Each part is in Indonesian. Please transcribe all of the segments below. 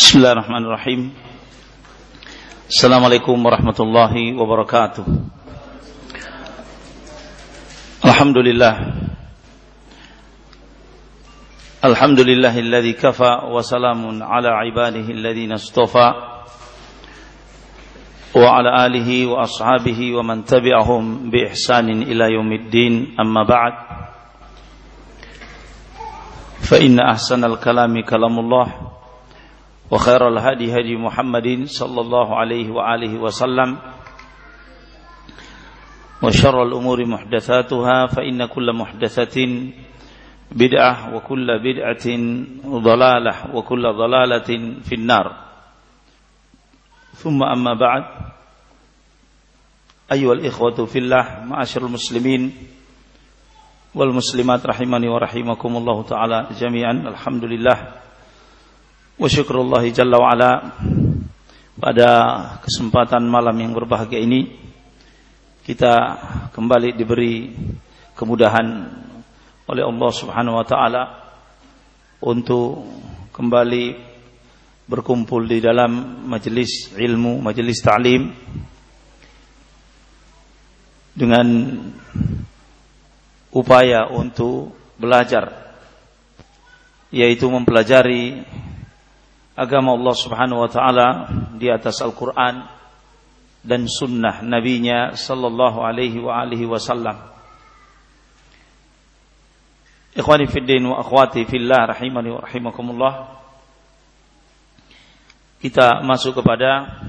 بسم الله الرحمن الرحيم السلام عليكم ورحمة الله وبركاته الحمد لله الحمد لله الذي كفى وسلام على عباده الذين اصطفى وعلى آله وأصحابه ومن تبعهم بإحسان إلى يوم الدين أما بعد فإن أحسن الكلام كلام الله وخير الهدي هدي محمد صلى الله عليه وآله وسلم وشر الأمور محدثاتها فإن كل محدثة بدعة وكل بدعة ضلالة وكل ضلالة في النار. ثم أما بعد أيها الإخوة في الله معاشر المسلمين والmuslimat rahimani wa rahimakumullah taala jami'an alhamdulillah wa syukrullah jalla wa ala. Pada kesempatan malam yang berbahagia ini kita kembali diberi kemudahan oleh Allah Subhanahu wa taala untuk kembali berkumpul di dalam majelis ilmu, majelis ta'lim dengan upaya untuk belajar yaitu mempelajari agama Allah Subhanahu wa taala di atas Al-Qur'an dan sunnah nabinya sallallahu alaihi wa alihi wasallam. Ikhwani fid din wa akhwati fillah rahimani wa rahimakumullah. Kita masuk kepada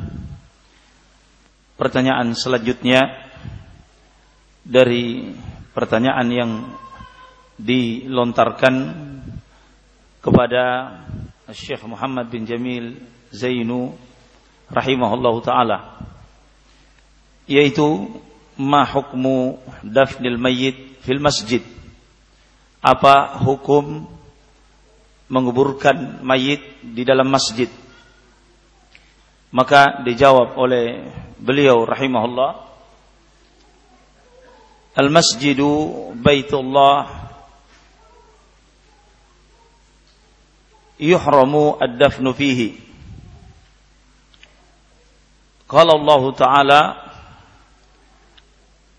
pertanyaan selanjutnya dari pertanyaan yang dilontarkan kepada Syekh Muhammad bin Jamil Zainu rahimahullahu taala yaitu ma hukmu dafnil mayyit fil masjid. Apa hukum menguburkan mayit di dalam masjid? Maka dijawab oleh beliau rahimahullah al masjidu baitullah يحرم الدفن فيه. قال الله تعالى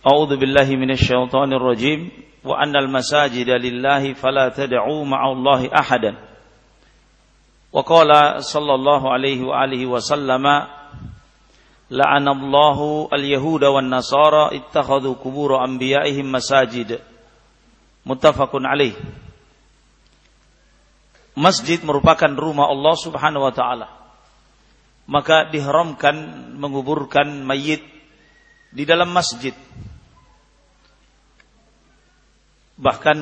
أعوذ بالله من الشيطان الرجيم وأن المساجد لله فلا تدعوا مع الله أحدا. وقال صلى الله عليه وآله وسلم la'anallahu al-yahuda wan nasara ittakhadhu qubur anbiya'ihim masajid muttafaqun alaih Masjid merupakan rumah Allah Subhanahu wa taala. Maka diharamkan menguburkan mayit di dalam masjid. Bahkan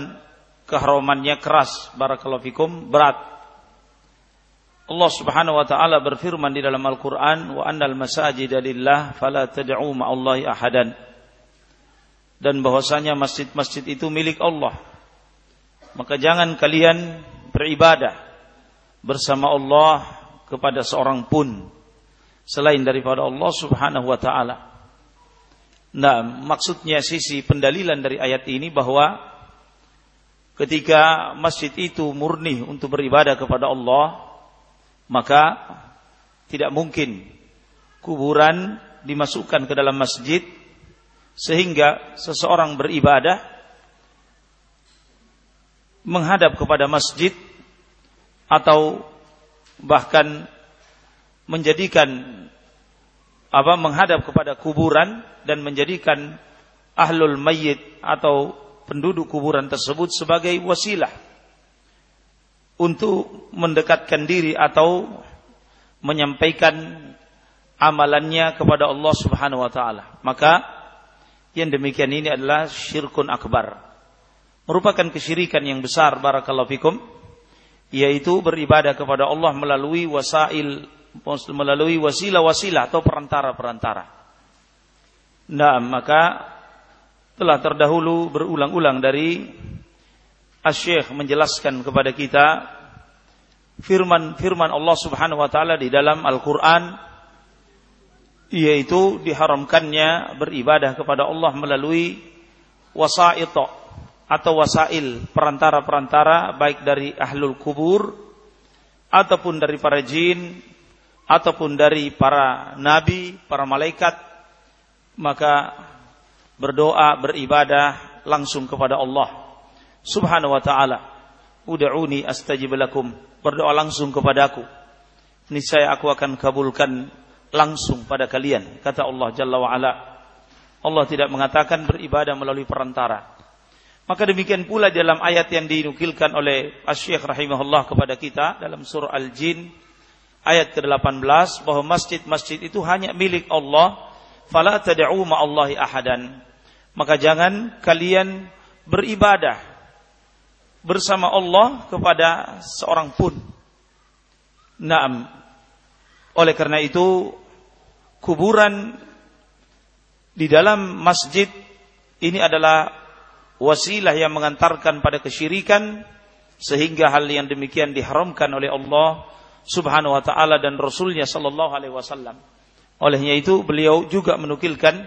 keharamannya keras, barakallahu fikum, berat. Allah Subhanahu wa taala berfirman di dalam Al-Qur'an wa annal masajida lillah fala tad'u ma'allahi ahadan. Dan bahwasanya masjid-masjid itu milik Allah. Maka jangan kalian beribadah bersama Allah kepada seorang pun selain daripada Allah Subhanahu wa taala. Nah, maksudnya sisi pendalilan dari ayat ini bahwa ketika masjid itu murni untuk beribadah kepada Allah, maka tidak mungkin kuburan dimasukkan ke dalam masjid sehingga seseorang beribadah menghadap kepada masjid atau bahkan menjadikan apa menghadap kepada kuburan dan menjadikan ahlul mayyit atau penduduk kuburan tersebut sebagai wasilah untuk mendekatkan diri atau menyampaikan amalannya kepada Allah Subhanahu wa taala. Maka yang demikian ini adalah syirkun akbar. Merupakan kesyirikan yang besar barakallahu fikum yaitu beribadah kepada Allah melalui wasail melalui wasilah-wasilah atau perantara-perantara. Nah, maka telah terdahulu berulang-ulang dari Asy-Syaikh menjelaskan kepada kita firman-firman Allah Subhanahu wa taala di dalam Al-Qur'an yaitu diharamkannya beribadah kepada Allah melalui wasa'it atau wasail perantara-perantara baik dari ahlul kubur ataupun dari para jin ataupun dari para nabi, para malaikat maka berdoa, beribadah langsung kepada Allah Subhanahu wa taala. Ud'uni astajib lakum. Berdoa langsung kepadaku. Niscaya aku akan kabulkan langsung pada kalian, kata Allah Jalla wa ala. Allah tidak mengatakan beribadah melalui perantara. Maka demikian pula dalam ayat yang dinukilkan oleh Asy-Syaikh rahimahullah kepada kita dalam surah Al-Jin ayat ke-18 bahwa masjid-masjid itu hanya milik Allah, fala tad'u ma'allahi ahadan. Maka jangan kalian beribadah bersama Allah kepada seorang pun. Naam. Oleh karena itu kuburan di dalam masjid ini adalah wasilah yang mengantarkan pada kesyirikan sehingga hal yang demikian diharamkan oleh Allah Subhanahu wa taala dan Rasulnya sallallahu alaihi wasallam. Olehnya itu beliau juga menukilkan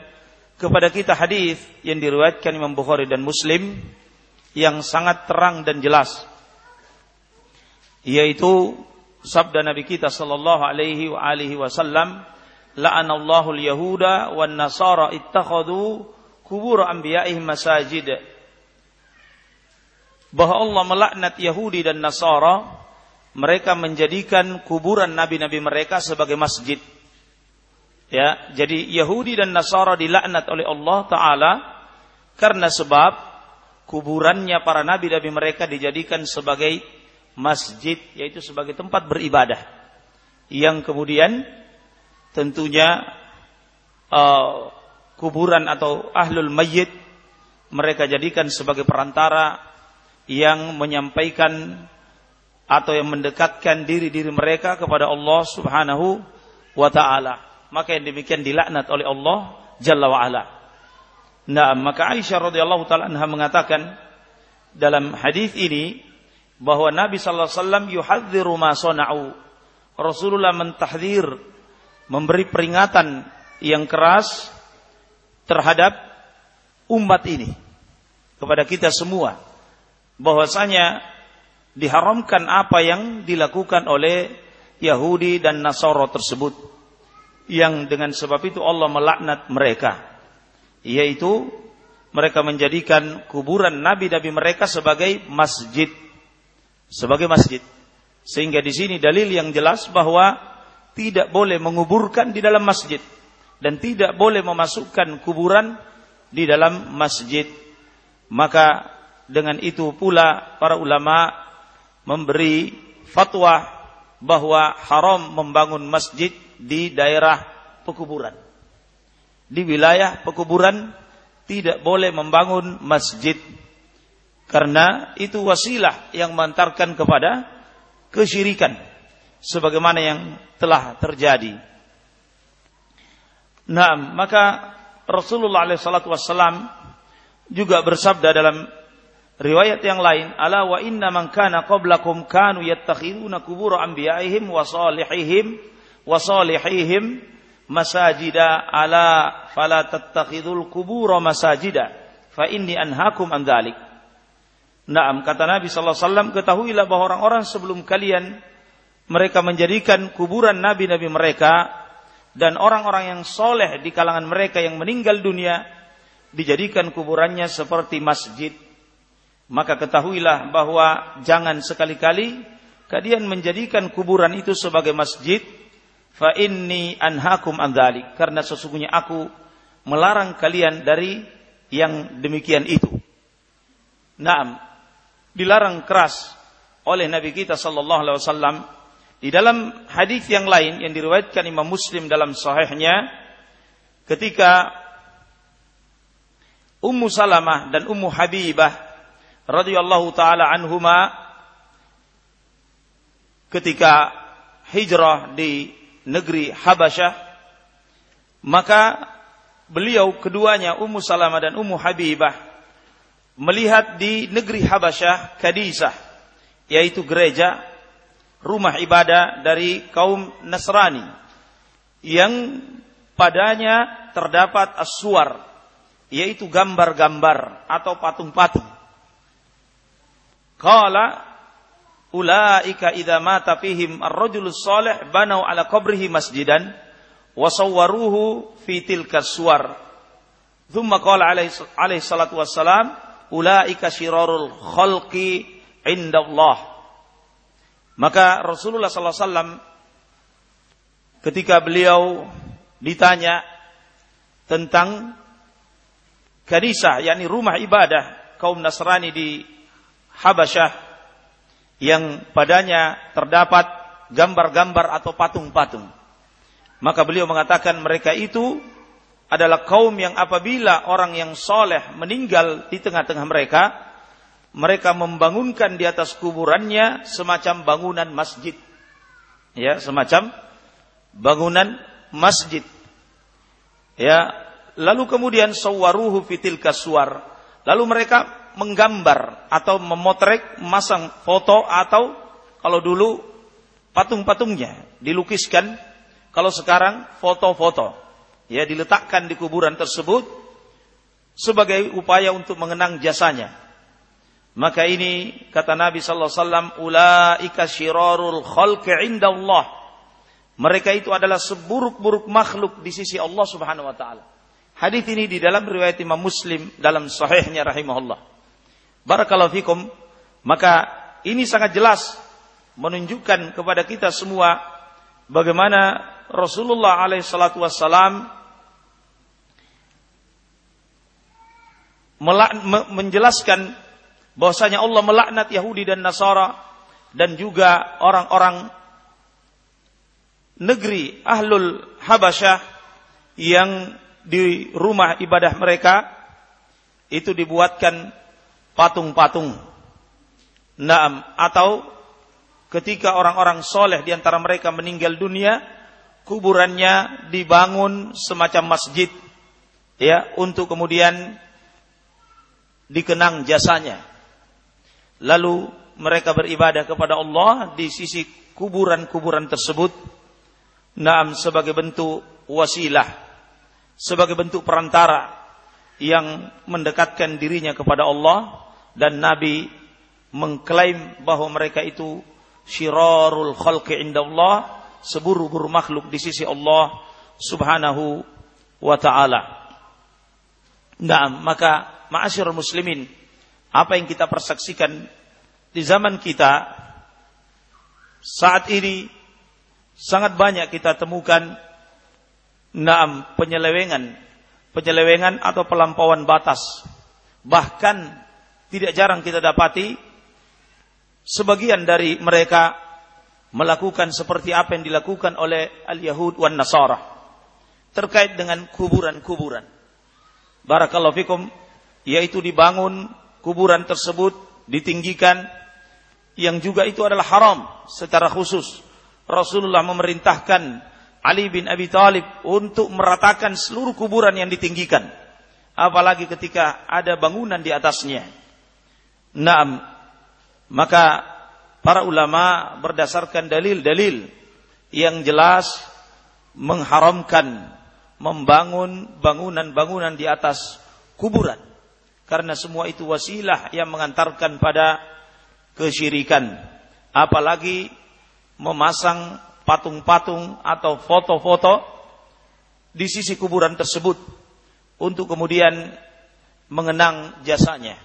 kepada kita hadis yang diriwayatkan Imam Bukhari dan Muslim yang sangat terang dan jelas yaitu sabda Nabi kita sallallahu alaihi wa alihi wasallam la'anallahu al-yahuda wan nasara ittakhadhu kubur anbiya'ihim masajid bahwa Allah melaknat Yahudi dan Nasara mereka menjadikan kuburan nabi-nabi mereka sebagai masjid. Ya, jadi Yahudi dan Nasara dilaknat oleh Allah taala karena sebab kuburannya para nabi-nabi mereka dijadikan sebagai masjid yaitu sebagai tempat beribadah. Yang kemudian tentunya uh, kuburan atau ahlul mayyit mereka jadikan sebagai perantara yang menyampaikan atau yang mendekatkan diri-diri mereka kepada Allah Subhanahu wa taala. Maka yang demikian dilaknat oleh Allah Jalla wa ala. Nah, maka Aisyah radhiyallahu taala anha mengatakan dalam hadis ini bahwa Nabi sallallahu alaihi wasallam yuhadziru ma sana'u. Rasulullah mentahdir memberi peringatan yang keras terhadap umat ini kepada kita semua bahwasanya diharamkan apa yang dilakukan oleh Yahudi dan Nasara tersebut yang dengan sebab itu Allah melaknat mereka yaitu mereka menjadikan kuburan nabi-nabi mereka sebagai masjid sebagai masjid. Sehingga di sini dalil yang jelas bahwa tidak boleh menguburkan di dalam masjid dan tidak boleh memasukkan kuburan di dalam masjid. Maka dengan itu pula para ulama memberi fatwa bahwa haram membangun masjid di daerah pekuburan. Di wilayah pekuburan tidak boleh membangun masjid karena itu wasilah yang mengantarkan kepada kesyirikan sebagaimana yang telah terjadi. Nah, maka Rasulullah SAW juga bersabda dalam Riwayat yang lain, ala wa inna man kana qablakum kanu yattakhiduna kubur anbiya'ihim wa salihihim wa salihihim masajida ala fala tattakhidul kubur masajida fa inni anhakum an dzalik. Naam kata Nabi sallallahu alaihi wasallam ketahuilah bahwa orang-orang sebelum kalian mereka menjadikan kuburan nabi-nabi mereka dan orang-orang yang soleh di kalangan mereka yang meninggal dunia dijadikan kuburannya seperti masjid maka ketahuilah bahwa jangan sekali-kali kalian menjadikan kuburan itu sebagai masjid fa inni anhakum an karena sesungguhnya aku melarang kalian dari yang demikian itu. Naam, dilarang keras oleh Nabi kita sallallahu alaihi wasallam di dalam hadis yang lain yang diriwayatkan Imam Muslim dalam sahihnya ketika Ummu Salamah dan Ummu Habibah radhiyallahu taala anhuma ketika hijrah di negeri Habasyah maka beliau keduanya Ummu Salamah dan Ummu Habibah melihat di negeri Habasyah Kadisah yaitu gereja rumah ibadah dari kaum Nasrani yang padanya terdapat aswar yaitu gambar-gambar atau patung-patung Qala ulaika idza mata fihim ar-rajulus salih banau ala qabrihi masjidan wa sawwaruhu fi tilka suwar thumma qala alaihi salatu wassalam ulaika syirarul khalqi indallah. Maka Rasulullah sallallahu alaihi wasallam ketika beliau ditanya tentang kanisah yakni rumah ibadah kaum Nasrani di Habasyah yang padanya terdapat gambar-gambar atau patung-patung. Maka beliau mengatakan mereka itu adalah kaum yang apabila orang yang soleh meninggal di tengah-tengah mereka, mereka membangunkan di atas kuburannya semacam bangunan masjid. Ya, semacam bangunan masjid. Ya, lalu kemudian sawaruhu fitil kaswar. Lalu mereka menggambar atau memotret, masang foto atau kalau dulu patung-patungnya dilukiskan, kalau sekarang foto-foto ya diletakkan di kuburan tersebut sebagai upaya untuk mengenang jasanya. Maka ini kata Nabi sallallahu alaihi wasallam ulaika syirarul indallah. Mereka itu adalah seburuk-buruk makhluk di sisi Allah Subhanahu wa taala. Hadis ini di dalam riwayat Imam Muslim dalam sahihnya rahimahullah. Barakallahu fikum. Maka ini sangat jelas menunjukkan kepada kita semua bagaimana Rasulullah alaihi salatu wassalam menjelaskan bahwasanya Allah melaknat Yahudi dan Nasara dan juga orang-orang negeri Ahlul Habasyah yang di rumah ibadah mereka itu dibuatkan patung-patung. Naam atau ketika orang-orang soleh di antara mereka meninggal dunia, kuburannya dibangun semacam masjid ya untuk kemudian dikenang jasanya. Lalu mereka beribadah kepada Allah di sisi kuburan-kuburan tersebut. Naam sebagai bentuk wasilah, sebagai bentuk perantara yang mendekatkan dirinya kepada Allah dan Nabi mengklaim bahwa mereka itu syirarul khalqi indallah seburu-buru makhluk di sisi Allah Subhanahu wa taala. Nah, maka ma'asyiral muslimin, apa yang kita persaksikan di zaman kita saat ini sangat banyak kita temukan naam penyelewengan penyelewengan atau pelampauan batas. Bahkan tidak jarang kita dapati sebagian dari mereka melakukan seperti apa yang dilakukan oleh al-Yahud wan Nasara terkait dengan kuburan-kuburan. Barakallahu fikum yaitu dibangun kuburan tersebut ditinggikan yang juga itu adalah haram secara khusus. Rasulullah memerintahkan Ali bin Abi Thalib untuk meratakan seluruh kuburan yang ditinggikan. Apalagi ketika ada bangunan di atasnya. Naam. Maka para ulama berdasarkan dalil-dalil yang jelas mengharamkan membangun bangunan-bangunan di atas kuburan. Karena semua itu wasilah yang mengantarkan pada kesyirikan. Apalagi memasang patung-patung atau foto-foto di sisi kuburan tersebut untuk kemudian mengenang jasanya.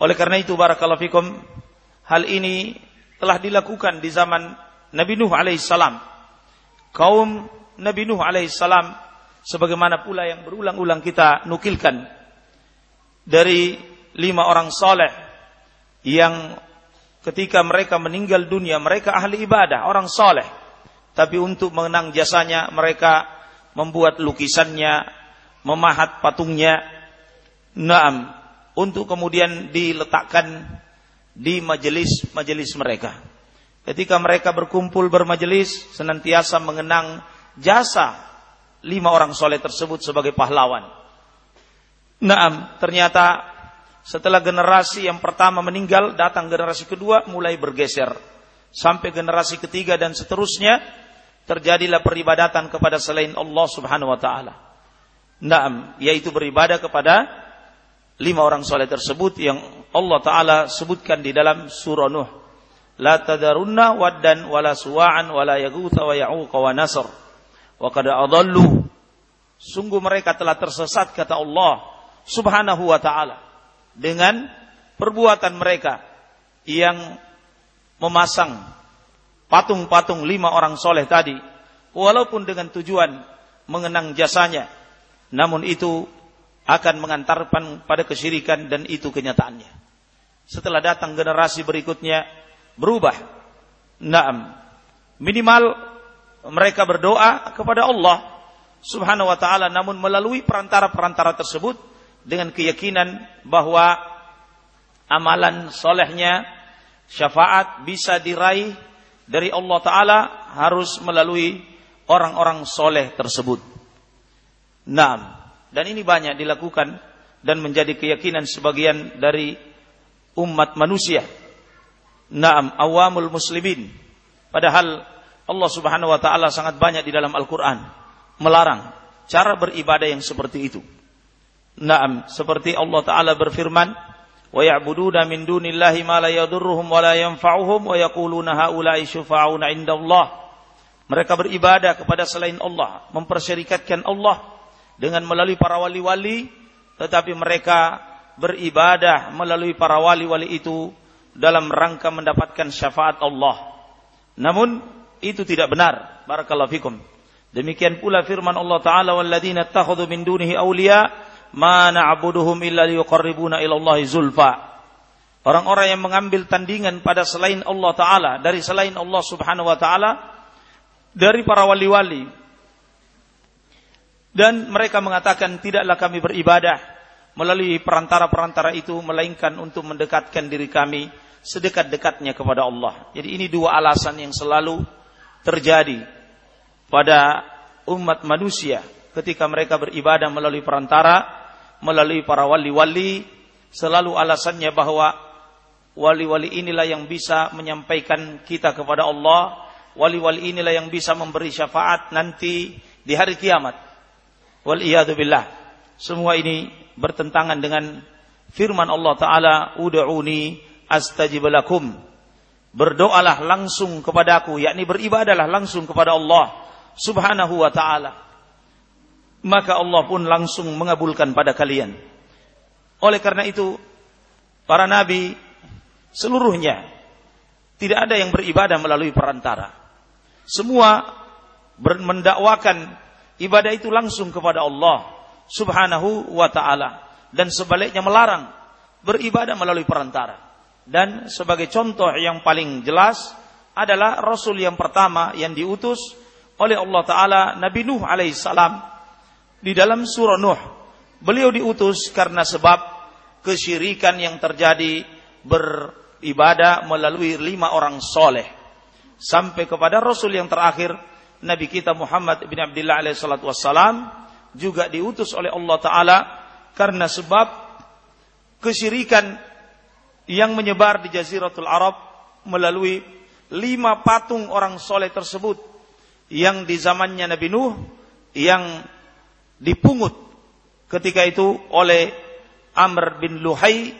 Oleh karena itu barakallahu fikum hal ini telah dilakukan di zaman Nabi Nuh alaihissalam. Kaum Nabi Nuh alaihissalam sebagaimana pula yang berulang-ulang kita nukilkan dari lima orang soleh yang ketika mereka meninggal dunia mereka ahli ibadah orang soleh tapi untuk mengenang jasanya mereka membuat lukisannya memahat patungnya naam untuk kemudian diletakkan di majelis-majelis mereka. Ketika mereka berkumpul bermajelis, senantiasa mengenang jasa lima orang soleh tersebut sebagai pahlawan. Naam, ternyata setelah generasi yang pertama meninggal, datang generasi kedua mulai bergeser. Sampai generasi ketiga dan seterusnya, terjadilah peribadatan kepada selain Allah subhanahu wa ta'ala. Naam, yaitu beribadah kepada lima orang soleh tersebut yang Allah Ta'ala sebutkan di dalam surah Nuh. la tadarunna waddan wala suwa'an wala yaghutha wa ya'uqa wa nasr wa qad adallu sungguh mereka telah tersesat kata Allah Subhanahu wa taala dengan perbuatan mereka yang memasang patung-patung lima orang soleh tadi walaupun dengan tujuan mengenang jasanya namun itu akan mengantarkan pada kesyirikan dan itu kenyataannya setelah datang generasi berikutnya berubah. Naam. Minimal mereka berdoa kepada Allah Subhanahu wa taala namun melalui perantara-perantara tersebut dengan keyakinan bahwa amalan solehnya syafaat bisa diraih dari Allah taala harus melalui orang-orang soleh tersebut. Naam. Dan ini banyak dilakukan dan menjadi keyakinan sebagian dari umat manusia Naam, awamul muslimin. Padahal Allah Subhanahu wa taala sangat banyak di dalam Al-Qur'an melarang cara beribadah yang seperti itu. Naam, seperti Allah taala berfirman, "Wa ya'buduna min dunillahi ma la yadurruhum wa la yanfa'uhum wa yaquluna haula'i syufa'una 'indallah." Mereka beribadah kepada selain Allah, mempersyarikatkan Allah dengan melalui para wali-wali, tetapi mereka beribadah melalui para wali-wali itu dalam rangka mendapatkan syafaat Allah. Namun itu tidak benar. Barakallahu fikum. Demikian pula firman Allah Ta'ala walladzina takhudhu min dunihi awliya ma na'buduhum illa liyuqarribuna ila zulfa. Orang-orang yang mengambil tandingan pada selain Allah Ta'ala, dari selain Allah Subhanahu wa Ta'ala, dari para wali-wali. Dan mereka mengatakan, tidaklah kami beribadah melalui perantara-perantara itu, melainkan untuk mendekatkan diri kami sedekat-dekatnya kepada Allah. Jadi ini dua alasan yang selalu terjadi pada umat manusia ketika mereka beribadah melalui perantara, melalui para wali-wali, selalu alasannya bahwa wali-wali inilah yang bisa menyampaikan kita kepada Allah, wali-wali inilah yang bisa memberi syafaat nanti di hari kiamat. Wal. Semua ini bertentangan dengan firman Allah taala, "Ud'uni astajib lakum. Berdoalah langsung kepadaku, yakni beribadalah langsung kepada Allah Subhanahu wa taala. Maka Allah pun langsung mengabulkan pada kalian. Oleh karena itu, para nabi seluruhnya tidak ada yang beribadah melalui perantara. Semua mendakwakan ibadah itu langsung kepada Allah Subhanahu wa taala dan sebaliknya melarang beribadah melalui perantara. Dan sebagai contoh yang paling jelas adalah Rasul yang pertama yang diutus oleh Allah Ta'ala Nabi Nuh alaihissalam di dalam surah Nuh. Beliau diutus karena sebab kesyirikan yang terjadi beribadah melalui lima orang soleh. Sampai kepada Rasul yang terakhir Nabi kita Muhammad bin Abdullah alaihissalatu wassalam juga diutus oleh Allah Ta'ala karena sebab kesyirikan yang menyebar di Jaziratul Arab melalui lima patung orang soleh tersebut yang di zamannya Nabi Nuh yang dipungut ketika itu oleh Amr bin Luhai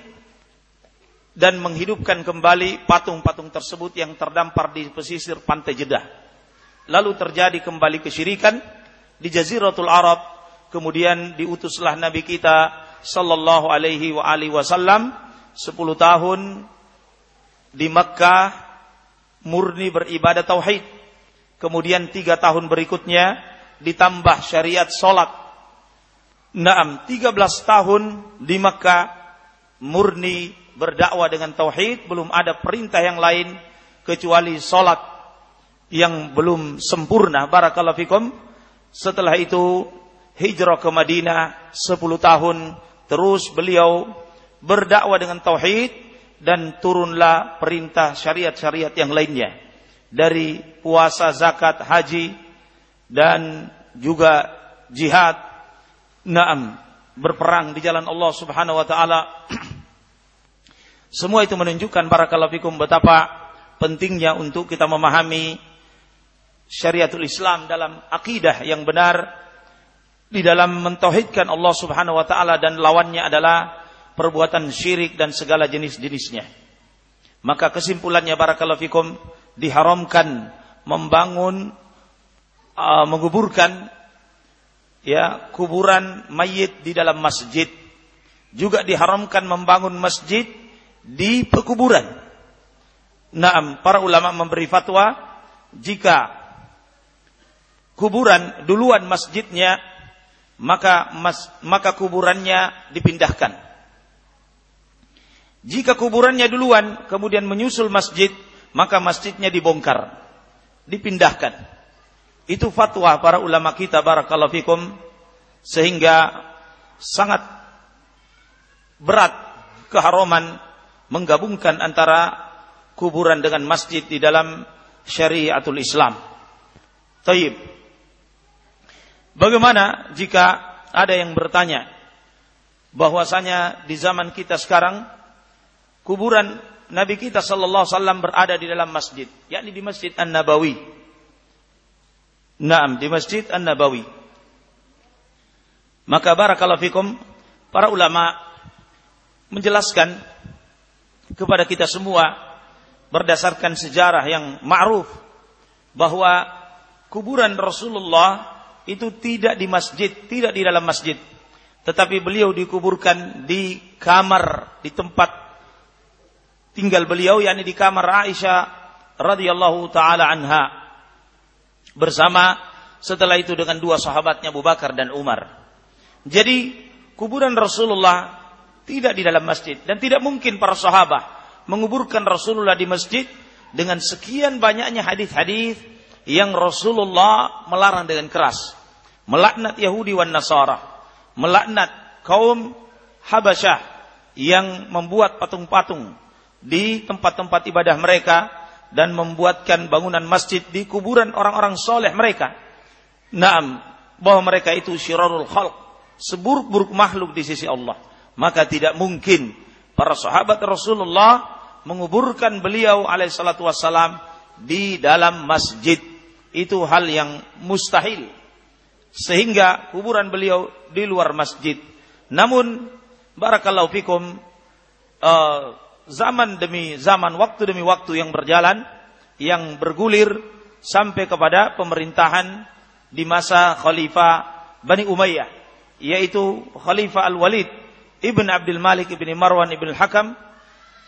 dan menghidupkan kembali patung-patung tersebut yang terdampar di pesisir pantai Jeddah. Lalu terjadi kembali kesyirikan di Jaziratul Arab, kemudian diutuslah Nabi kita sallallahu alaihi wa alihi wasallam 10 tahun di Mekkah murni beribadah tauhid. Kemudian tiga tahun berikutnya ditambah syariat solat. Naam, 13 tahun di Mekkah murni berdakwah dengan tauhid, belum ada perintah yang lain kecuali solat yang belum sempurna. Barakallahu fikum. Setelah itu hijrah ke Madinah 10 tahun terus beliau berdakwah dengan tauhid dan turunlah perintah syariat-syariat yang lainnya dari puasa, zakat, haji dan juga jihad. Naam, berperang di jalan Allah Subhanahu wa taala. Semua itu menunjukkan barakallahu fikum betapa pentingnya untuk kita memahami syariatul Islam dalam akidah yang benar di dalam mentauhidkan Allah Subhanahu wa taala dan lawannya adalah perbuatan syirik dan segala jenis-jenisnya. Maka kesimpulannya barakallahu fikum diharamkan membangun uh, menguburkan ya kuburan mayit di dalam masjid. Juga diharamkan membangun masjid di pekuburan. Naam, para ulama memberi fatwa jika kuburan duluan masjidnya maka mas, maka kuburannya dipindahkan. Jika kuburannya duluan kemudian menyusul masjid, maka masjidnya dibongkar, dipindahkan. Itu fatwa para ulama kita barakallahu fikum sehingga sangat berat keharuman menggabungkan antara kuburan dengan masjid di dalam syariatul Islam. Taib. Bagaimana jika ada yang bertanya bahwasanya di zaman kita sekarang kuburan Nabi kita sallallahu alaihi wasallam berada di dalam masjid, yakni di Masjid An-Nabawi. Naam, di Masjid An-Nabawi. Maka barakallahu fikum para ulama menjelaskan kepada kita semua berdasarkan sejarah yang ma'ruf bahwa kuburan Rasulullah itu tidak di masjid, tidak di dalam masjid, tetapi beliau dikuburkan di kamar, di tempat tinggal beliau yakni di kamar Aisyah radhiyallahu taala anha bersama setelah itu dengan dua sahabatnya Abu Bakar dan Umar. Jadi kuburan Rasulullah tidak di dalam masjid dan tidak mungkin para sahabat menguburkan Rasulullah di masjid dengan sekian banyaknya hadis-hadis yang Rasulullah melarang dengan keras. Melaknat Yahudi wan Nasara, melaknat kaum Habasyah yang membuat patung-patung di tempat-tempat ibadah mereka dan membuatkan bangunan masjid di kuburan orang-orang soleh mereka. Naam, bahwa mereka itu syirarul khalq, seburuk-buruk makhluk di sisi Allah. Maka tidak mungkin para sahabat Rasulullah menguburkan beliau alaihissalatu wassalam di dalam masjid. Itu hal yang mustahil. Sehingga kuburan beliau di luar masjid. Namun, barakallahu fikum, uh, zaman demi zaman, waktu demi waktu yang berjalan, yang bergulir sampai kepada pemerintahan di masa Khalifah Bani Umayyah yaitu Khalifah Al-Walid Ibn Abdul Malik Ibn Marwan Ibn Hakam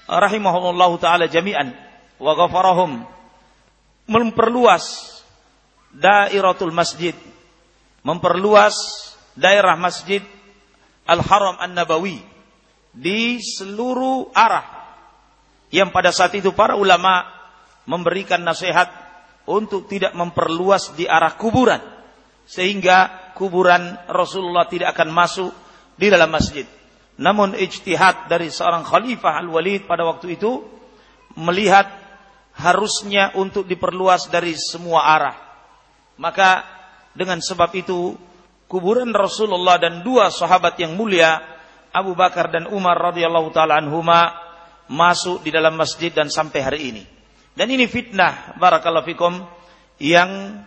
rahimahullahu taala jami'an wa ghafarahum memperluas dairatul masjid memperluas daerah masjid Al-Haram An-Nabawi di seluruh arah yang pada saat itu para ulama memberikan nasihat untuk tidak memperluas di arah kuburan sehingga kuburan Rasulullah tidak akan masuk di dalam masjid. Namun ijtihad dari seorang khalifah Al-Walid pada waktu itu melihat harusnya untuk diperluas dari semua arah. Maka dengan sebab itu kuburan Rasulullah dan dua sahabat yang mulia Abu Bakar dan Umar radhiyallahu taala anhuma masuk di dalam masjid dan sampai hari ini. Dan ini fitnah barakallahu fikum yang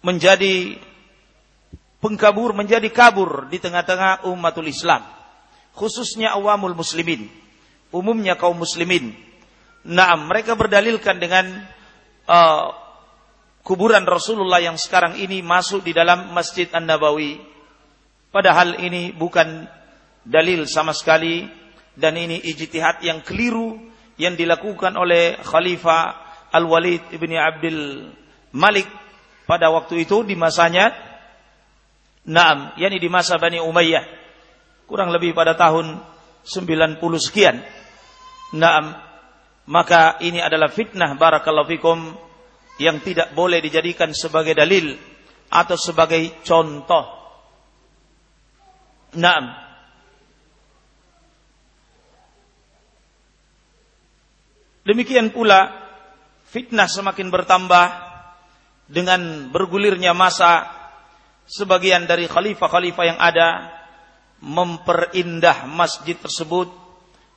menjadi pengkabur, menjadi kabur di tengah-tengah umatul Islam. Khususnya awamul muslimin. Umumnya kaum muslimin. Nah, mereka berdalilkan dengan uh, kuburan Rasulullah yang sekarang ini masuk di dalam Masjid An-Nabawi. Padahal ini bukan dalil sama sekali dan ini ijtihad yang keliru yang dilakukan oleh Khalifah Al-Walid ibni Abdul Malik pada waktu itu di masanya Naam, yakni di masa Bani Umayyah. Kurang lebih pada tahun 90 sekian. Naam, maka ini adalah fitnah barakallahu fikum yang tidak boleh dijadikan sebagai dalil atau sebagai contoh. Naam. Demikian pula fitnah semakin bertambah dengan bergulirnya masa sebagian dari khalifah-khalifah yang ada memperindah masjid tersebut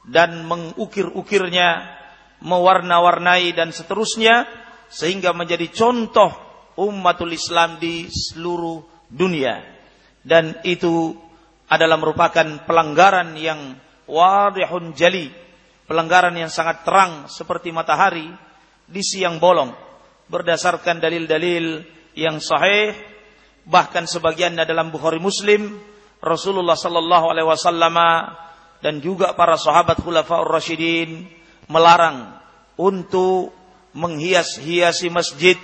dan mengukir-ukirnya, mewarna-warnai dan seterusnya sehingga menjadi contoh umatul Islam di seluruh dunia. Dan itu adalah merupakan pelanggaran yang wadihun jali pelanggaran yang sangat terang seperti matahari di siang bolong berdasarkan dalil-dalil yang sahih bahkan sebagiannya dalam Bukhari Muslim Rasulullah sallallahu alaihi wasallam dan juga para sahabat khulafaur rasyidin melarang untuk menghias-hiasi masjid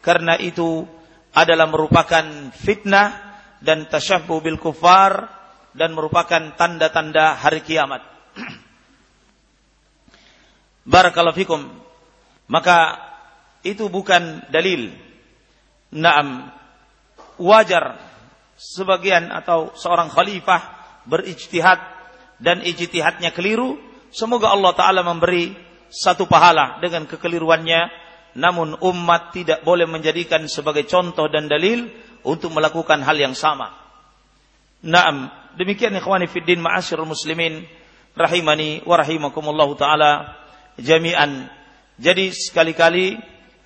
karena itu adalah merupakan fitnah dan tasyabbuh bil kufar dan merupakan tanda-tanda hari kiamat. Barakallahu fikum. Maka itu bukan dalil. Naam wajar sebagian atau seorang khalifah berijtihad dan ijtihadnya keliru, semoga Allah taala memberi satu pahala dengan kekeliruannya namun umat tidak boleh menjadikan sebagai contoh dan dalil untuk melakukan hal yang sama. Naam, demikian ikhwani fiddin ma'asyiral muslimin rahimani wa rahimakumullah taala jami'an. Jadi sekali-kali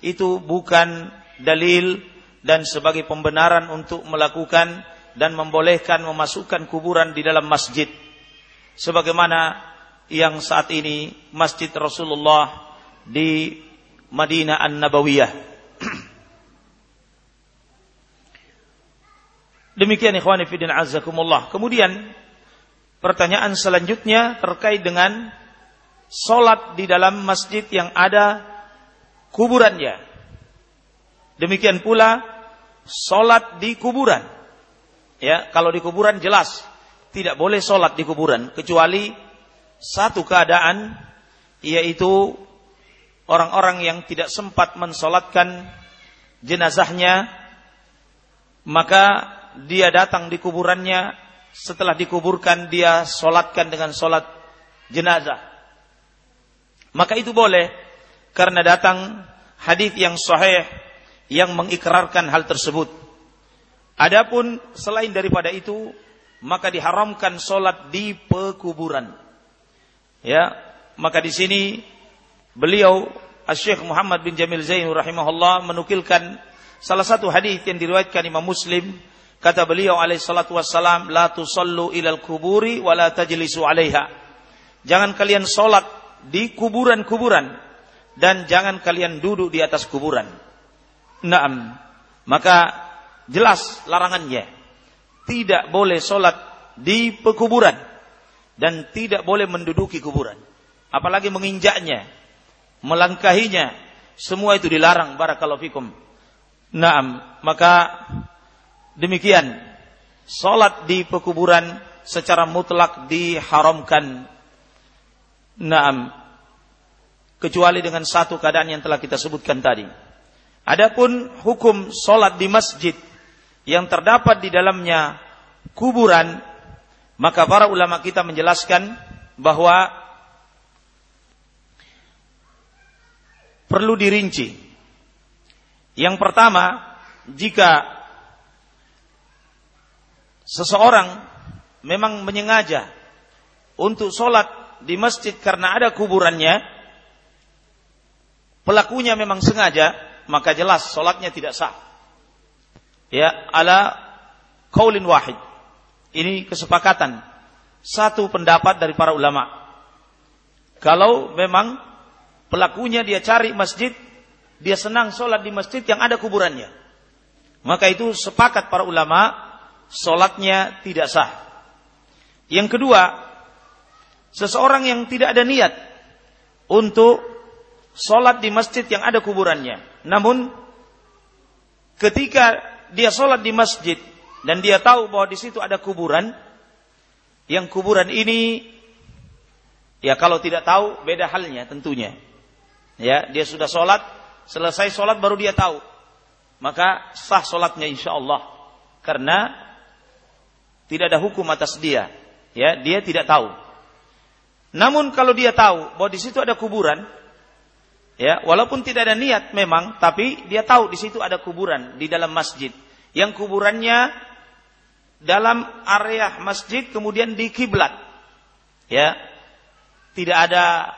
itu bukan dalil dan sebagai pembenaran untuk melakukan dan membolehkan memasukkan kuburan di dalam masjid. Sebagaimana yang saat ini Masjid Rasulullah di Madinah An-Nabawiyah. Demikian ikhwani fidin azakumullah. Kemudian pertanyaan selanjutnya terkait dengan solat di dalam masjid yang ada kuburannya. Demikian pula solat di kuburan. Ya, kalau di kuburan jelas tidak boleh solat di kuburan kecuali satu keadaan yaitu orang-orang yang tidak sempat mensolatkan jenazahnya, maka dia datang di kuburannya, setelah dikuburkan dia solatkan dengan solat jenazah. Maka itu boleh, karena datang hadis yang sahih yang mengikrarkan hal tersebut. Adapun selain daripada itu, maka diharamkan solat di pekuburan. Ya, maka di sini beliau Syekh Muhammad bin Jamil Zainu rahimahullah menukilkan salah satu hadis yang diriwayatkan Imam Muslim kata beliau alaihi salatu wassalam ilal kuburi wa la tajlisu alaiha jangan kalian salat di kuburan-kuburan dan jangan kalian duduk di atas kuburan. Naam. Maka jelas larangannya. Tidak boleh salat di pekuburan dan tidak boleh menduduki kuburan. Apalagi menginjaknya melangkahinya, semua itu dilarang. Barakallahu fikum. Naam, maka demikian. Salat di pekuburan secara mutlak diharamkan. Naam. Kecuali dengan satu keadaan yang telah kita sebutkan tadi. Adapun hukum salat di masjid yang terdapat di dalamnya kuburan, maka para ulama kita menjelaskan bahwa perlu dirinci. Yang pertama, jika seseorang memang menyengaja untuk sholat di masjid karena ada kuburannya, pelakunya memang sengaja, maka jelas sholatnya tidak sah. Ya, ala kaulin wahid. Ini kesepakatan. Satu pendapat dari para ulama. Kalau memang pelakunya dia cari masjid, dia senang sholat di masjid yang ada kuburannya. Maka itu sepakat para ulama, sholatnya tidak sah. Yang kedua, seseorang yang tidak ada niat untuk sholat di masjid yang ada kuburannya. Namun, ketika dia sholat di masjid dan dia tahu bahwa di situ ada kuburan, yang kuburan ini, ya kalau tidak tahu beda halnya tentunya. Ya, dia sudah sholat, selesai sholat baru dia tahu. Maka sah sholatnya insya Allah. Karena tidak ada hukum atas dia. Ya, dia tidak tahu. Namun kalau dia tahu bahwa di situ ada kuburan, ya, walaupun tidak ada niat memang, tapi dia tahu di situ ada kuburan di dalam masjid. Yang kuburannya dalam area masjid kemudian di kiblat. Ya. Tidak ada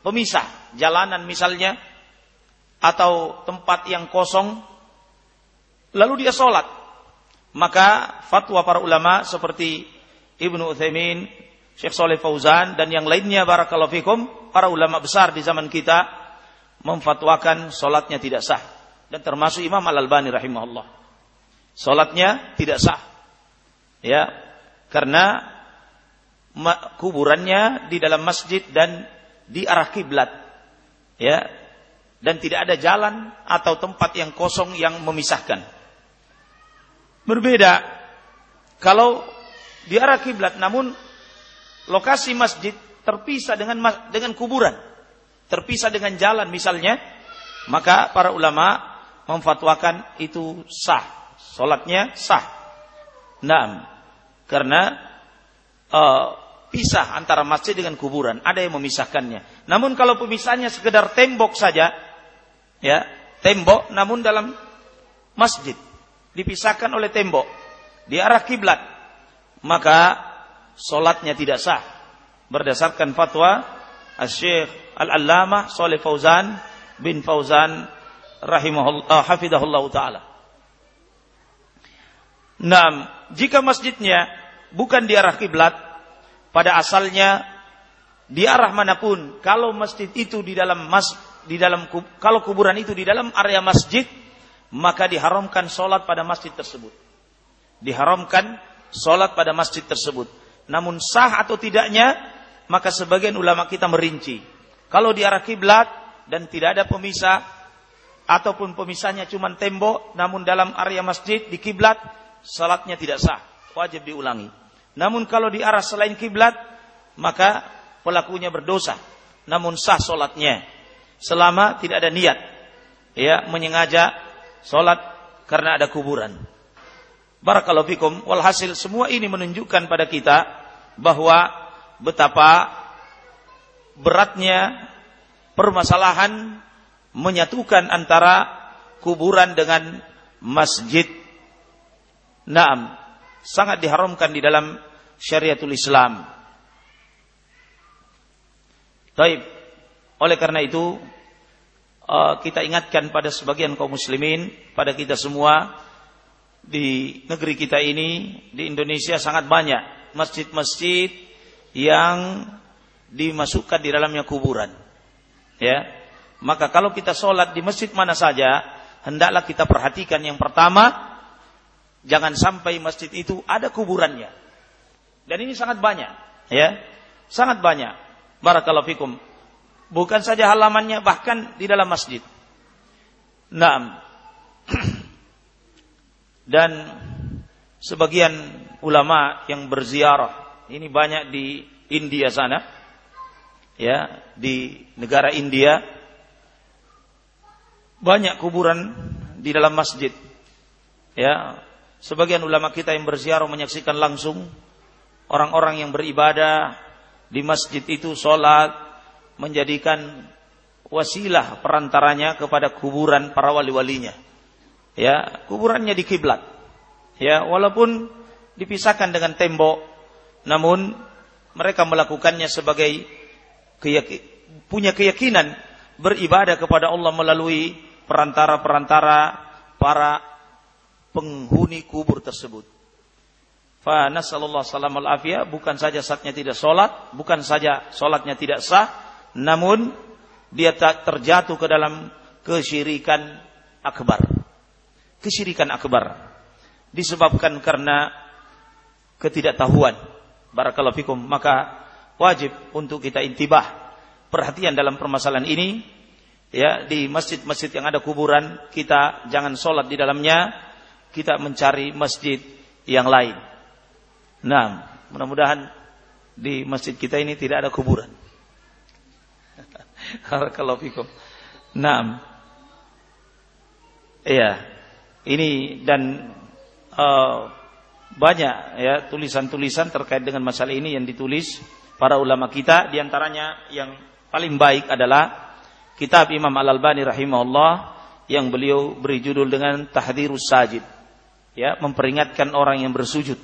pemisah jalanan misalnya atau tempat yang kosong lalu dia sholat maka fatwa para ulama seperti Ibnu Utsaimin Syekh Soleh Fauzan dan yang lainnya barakallahu fikum, para ulama besar di zaman kita memfatwakan solatnya tidak sah. Dan termasuk Imam Al-Albani rahimahullah. Solatnya tidak sah. Ya, karena kuburannya di dalam masjid dan di arah kiblat. Ya, dan tidak ada jalan atau tempat yang kosong yang memisahkan. Berbeda kalau di arah kiblat namun lokasi masjid terpisah dengan dengan kuburan, terpisah dengan jalan misalnya, maka para ulama memfatwakan itu sah, solatnya sah. Naam, karena uh, pisah antara masjid dengan kuburan, ada yang memisahkannya. Namun kalau pemisahnya sekedar tembok saja, ya tembok, namun dalam masjid. Dipisahkan oleh tembok. Di arah kiblat, maka solatnya tidak sah berdasarkan fatwa Syekh Al-Allamah Saleh Fauzan bin Fauzan rahimahullah uh, hafidahullah taala. Nah, jika masjidnya bukan di arah kiblat, pada asalnya di arah mana pun, kalau masjid itu di dalam mas di dalam kalau kuburan itu di dalam area masjid, maka diharamkan sholat pada masjid tersebut. Diharamkan sholat pada masjid tersebut. Namun sah atau tidaknya, maka sebagian ulama kita merinci. Kalau di arah kiblat dan tidak ada pemisah, ataupun pemisahnya cuma tembok, namun dalam area masjid di kiblat, salatnya tidak sah, wajib diulangi. Namun kalau di arah selain kiblat, maka pelakunya berdosa, namun sah solatnya selama tidak ada niat, ya menyengaja solat karena ada kuburan. Barakallahu fikum. Walhasil semua ini menunjukkan pada kita bahwa betapa beratnya permasalahan menyatukan antara kuburan dengan masjid. Naam, sangat diharamkan di dalam syariatul Islam. Taib. Oleh karena itu, uh, kita ingatkan pada sebagian kaum muslimin, pada kita semua, di negeri kita ini di Indonesia sangat banyak masjid-masjid yang dimasukkan di dalamnya kuburan. Ya. Maka kalau kita sholat di masjid mana saja, hendaklah kita perhatikan yang pertama, jangan sampai masjid itu ada kuburannya. Dan ini sangat banyak, ya. Sangat banyak. Barakallahu fikum. Bukan saja halamannya, bahkan di dalam masjid. Naam. Dan sebagian ulama yang berziarah ini banyak di India sana ya di negara India banyak kuburan di dalam masjid ya. Sebagian ulama kita yang berziarah menyaksikan langsung orang-orang yang beribadah di masjid itu sholat menjadikan wasilah perantaranya kepada kuburan para wali-walinya ya. Kuburannya di kiblat ya walaupun dipisahkan dengan tembok namun mereka melakukannya sebagai keyaki, punya keyakinan beribadah kepada Allah melalui perantara-perantara para penghuni kubur tersebut. Fa nasallallahu salam al afiyah bukan saja saatnya tidak sholat, bukan saja sholatnya tidak sah, namun dia tak terjatuh ke dalam kesyirikan akbar kesyirikan akbar disebabkan karena ketidaktahuan. Barakallahu fikum. Maka wajib untuk kita intibah perhatian dalam permasalahan ini ya di masjid-masjid yang ada kuburan kita jangan sholat di dalamnya kita mencari masjid yang lain. Nah mudah-mudahan di masjid kita ini tidak ada kuburan. Barakallahu fikum. Nah iya. Ini dan uh, banyak ya tulisan-tulisan terkait dengan masalah ini yang ditulis para ulama kita. Di antaranya yang paling baik adalah kitab Imam Al Albani rahimahullah yang beliau beri judul dengan Tahdhirus Sajid ya memperingatkan orang yang bersujud.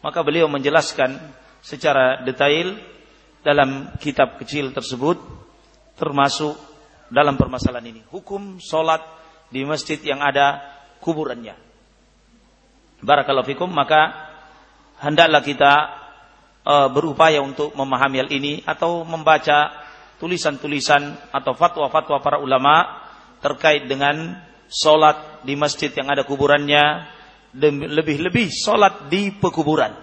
Maka beliau menjelaskan secara detail dalam kitab kecil tersebut termasuk dalam permasalahan ini. Hukum solat di masjid yang ada kuburannya. Barakallahu fikum, maka hendaklah kita uh, berupaya untuk memahami hal ini atau membaca tulisan-tulisan atau fatwa-fatwa para ulama terkait dengan solat di masjid yang ada kuburannya, lebih-lebih solat di pekuburan.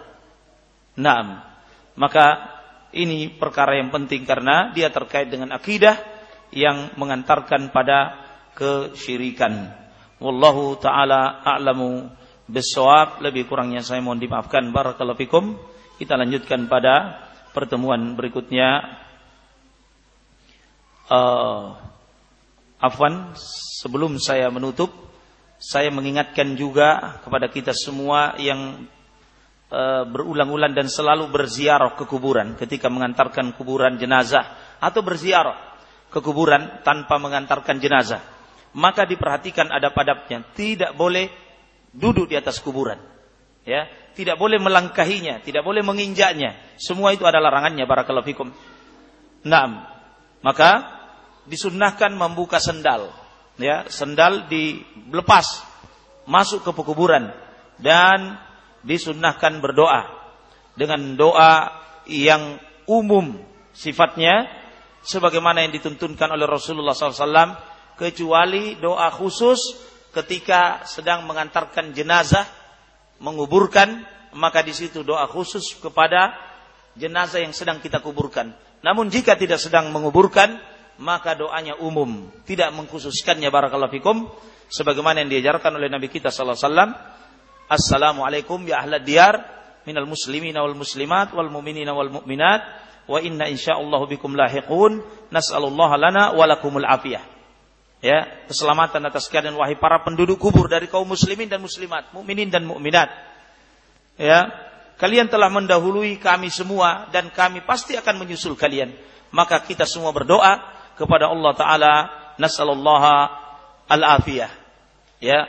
Nah, maka ini perkara yang penting karena dia terkait dengan akidah yang mengantarkan pada kesyirikan. Wallahu taala a'lamu bisawab. Lebih kurangnya saya mohon dimaafkan. Barakallahu fikum. Kita lanjutkan pada pertemuan berikutnya. Uh, Afwan, sebelum saya menutup, saya mengingatkan juga kepada kita semua yang e, berulang-ulang dan selalu berziarah ke kuburan ketika mengantarkan kuburan jenazah atau berziarah ke kuburan tanpa mengantarkan jenazah. Maka diperhatikan adab-adabnya, tidak boleh duduk di atas kuburan. Ya, tidak boleh melangkahinya, tidak boleh menginjaknya. Semua itu adalah larangannya barakallahu fikum. Naam. Maka disunnahkan membuka sendal. Ya, sendal dilepas masuk ke pekuburan dan disunnahkan berdoa dengan doa yang umum sifatnya sebagaimana yang dituntunkan oleh Rasulullah SAW kecuali doa khusus ketika sedang mengantarkan jenazah menguburkan maka di situ doa khusus kepada jenazah yang sedang kita kuburkan. Namun jika tidak sedang menguburkan maka doanya umum, tidak mengkhususkannya barakallahu fikum sebagaimana yang diajarkan oleh Nabi kita sallallahu alaihi wasallam. Assalamualaikum ya ahlad diyar minal muslimina wal muslimat wal mu'minina wal mu'minat wa inna insyaallah bikum lahiqun nas'alullaha lana wa lakumul afiyah. Ya, keselamatan atas kalian wahai para penduduk kubur dari kaum muslimin dan muslimat, mukminin dan mukminat. Ya, kalian telah mendahului kami semua dan kami pasti akan menyusul kalian. Maka kita semua berdoa kepada Allah taala nasallallahu al-afiyah. Ya.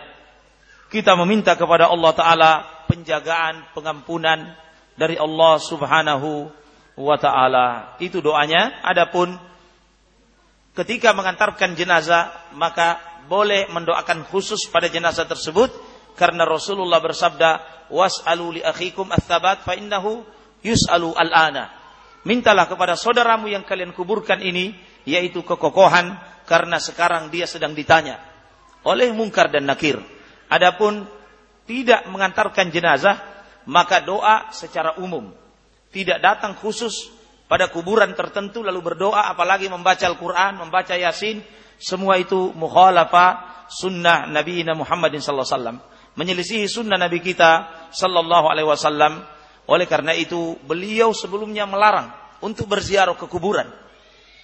Kita meminta kepada Allah taala penjagaan, pengampunan dari Allah Subhanahu wa taala. Itu doanya. Adapun ketika mengantarkan jenazah maka boleh mendoakan khusus pada jenazah tersebut karena Rasulullah bersabda was'alu li akhikum ats-tsabat fa innahu yus'alu al-ana. Mintalah kepada saudaramu yang kalian kuburkan ini yaitu kekokohan karena sekarang dia sedang ditanya oleh mungkar dan nakir. Adapun tidak mengantarkan jenazah, maka doa secara umum. Tidak datang khusus pada kuburan tertentu lalu berdoa apalagi membaca Al-Qur'an, membaca Yasin, semua itu mukhalafa sunnah Nabi Muhammadin sallallahu alaihi wasallam. Menyelisihi sunnah Nabi kita sallallahu alaihi wasallam. Oleh karena itu beliau sebelumnya melarang untuk berziarah ke kuburan.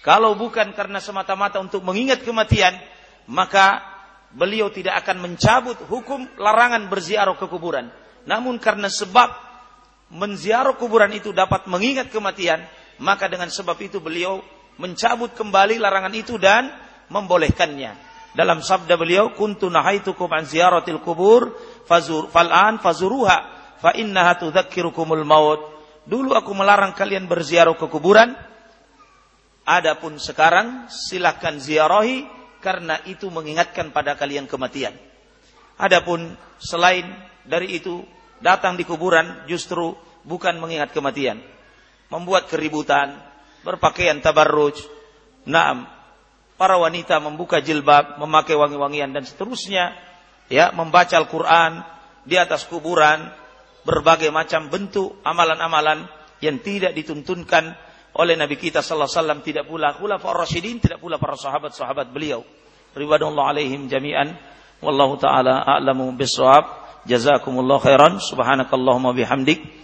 Kalau bukan karena semata-mata untuk mengingat kematian, maka beliau tidak akan mencabut hukum larangan berziarah ke kuburan. Namun karena sebab menziarah kuburan itu dapat mengingat kematian, maka dengan sebab itu beliau mencabut kembali larangan itu dan membolehkannya. Dalam sabda beliau, "Kuntu nahaitukum an ziyaratil kubur fazur fal'an fazuruha fa innaha tudzakkirukumul maut." Dulu aku melarang kalian berziarah ke kuburan, Adapun sekarang silakan ziarahi karena itu mengingatkan pada kalian kematian. Adapun selain dari itu datang di kuburan justru bukan mengingat kematian. Membuat keributan, berpakaian tabarruj. Naam, para wanita membuka jilbab, memakai wangi-wangian dan seterusnya. Ya, membaca Al-Quran di atas kuburan, berbagai macam bentuk amalan-amalan yang tidak dituntunkan oleh Nabi kita sallallahu alaihi wasallam. Tidak pula khulafa ar-rasyidin tidak pula para sahabat-sahabat beliau. Ridwanullah alaihim jami'an. Wallahu taala a'lamu bissawab jazakumullah khairan. Subhanakallahumma bihamdik